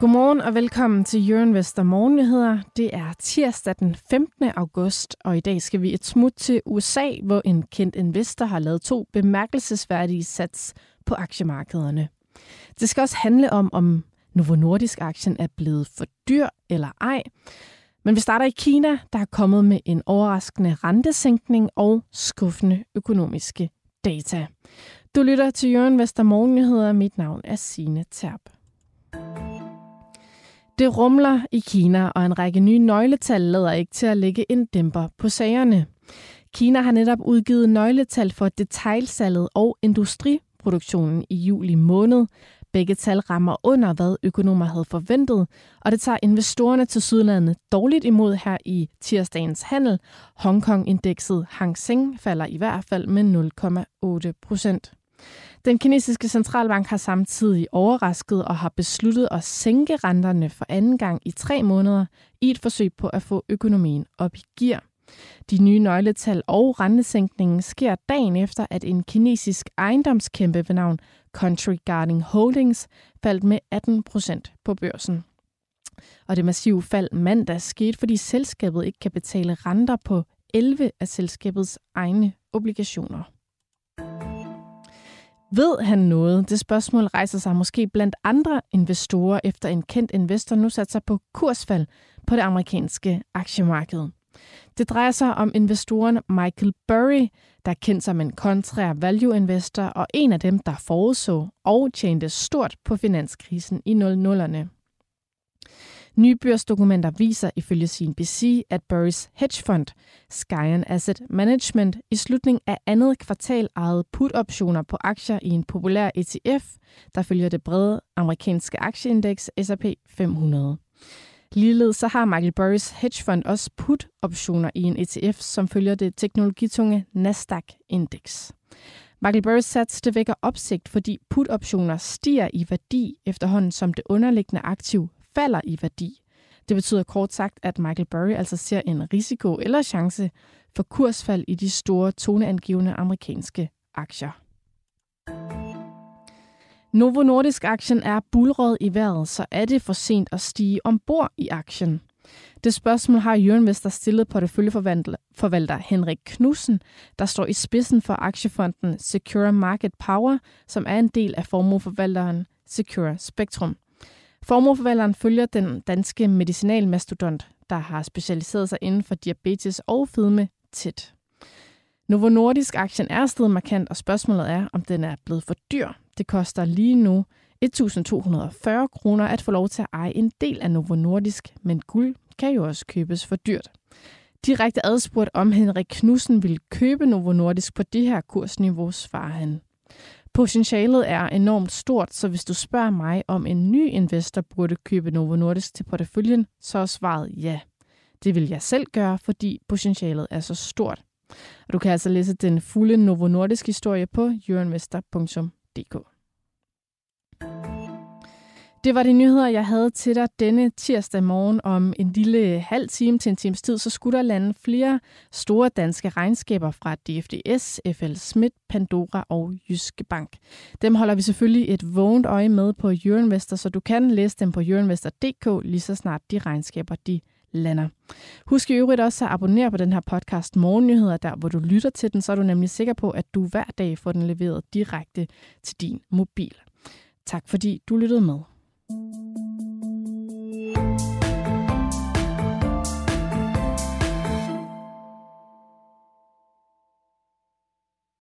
Godmorgen og velkommen til Jørgen Vester Morgennyheder. Det er tirsdag den 15. august, og i dag skal vi et smut til USA, hvor en kendt investor har lavet to bemærkelsesværdige sats på aktiemarkederne. Det skal også handle om, om Novo Nordisk-aktien er blevet for dyr eller ej. Men vi starter i Kina, der er kommet med en overraskende rentesænkning og skuffende økonomiske data. Du lytter til Jørgen Vester Morgennyheder. Mit navn er Sine Terp. Det rumler i Kina, og en række nye nøgletal lader ikke til at lægge en dæmper på sagerne. Kina har netop udgivet nøgletal for detailsalget og industriproduktionen i juli måned. Begge tal rammer under, hvad økonomer havde forventet, og det tager investorerne til Sydlandet dårligt imod her i tirsdagens handel. Hongkong-indekset Hang Seng falder i hvert fald med 0,8 procent. Den kinesiske centralbank har samtidig overrasket og har besluttet at sænke renterne for anden gang i tre måneder i et forsøg på at få økonomien op i gear. De nye nøgletal og rentesænkningen sker dagen efter, at en kinesisk ejendomskæmpe ved navn Country Gardening Holdings faldt med 18 procent på børsen. Og det massive fald mandag skete, fordi selskabet ikke kan betale renter på 11 af selskabets egne obligationer. Ved han noget? Det spørgsmål rejser sig måske blandt andre investorer, efter en kendt investor nu satte sig på kursfald på det amerikanske aktiemarked. Det drejer sig om investoren Michael Burry, der er kendt som en kontrær value investor og en af dem, der forudså og tjente stort på finanskrisen i 00'erne. Nye børsdokumenter viser ifølge CNBC, at Burrys hedgefond, Skyen Asset Management, i slutningen af andet kvartal ejede put-optioner på aktier i en populær ETF, der følger det brede amerikanske aktieindeks S&P 500. Ligeledes så har Michael Burrys hedgefond også put-optioner i en ETF, som følger det teknologitunge Nasdaq-indeks. Michael Burrys sats det vækker opsigt, fordi put-optioner stiger i værdi efterhånden som det underliggende aktiv falder i værdi. Det betyder kort sagt, at Michael Burry altså ser en risiko eller chance for kursfald i de store toneangivende amerikanske aktier. Novo Nordisk-aktien er bulrød i vejret, så er det for sent at stige ombord i aktien. Det spørgsmål har Jørgen Vester stillet porteføljeforvalter Henrik Knudsen, der står i spidsen for aktiefonden Secure Market Power, som er en del af formueforvalteren Secure Spectrum. Formueforvalteren følger den danske medicinalmastodont, der har specialiseret sig inden for diabetes og fedme tæt. Novo Nordisk aktien er steget markant, og spørgsmålet er, om den er blevet for dyr. Det koster lige nu 1.240 kroner at få lov til at eje en del af Novo Nordisk, men guld kan jo også købes for dyrt. Direkte adspurgt om Henrik Knudsen ville købe Novo Nordisk på det her kursniveau, svarer han. Potentialet er enormt stort, så hvis du spørger mig, om en ny investor burde købe Novo Nordisk til porteføljen, så er svaret ja. Det vil jeg selv gøre, fordi potentialet er så stort. Og du kan altså læse den fulde Novo Nordisk historie på euroinvestor.dk. Det var de nyheder, jeg havde til dig denne tirsdag morgen. Om en lille halv time til en times tid, så skulle der lande flere store danske regnskaber fra DFDS, FL Schmidt, Pandora og Jyske Bank. Dem holder vi selvfølgelig et vågent øje med på Euroinvestor, så du kan læse dem på euroinvestor.dk lige så snart de regnskaber de lander. Husk i øvrigt også at abonnere på den her podcast Morgennyheder, der hvor du lytter til den, så er du nemlig sikker på, at du hver dag får den leveret direkte til din mobil. Tak fordi du lyttede med.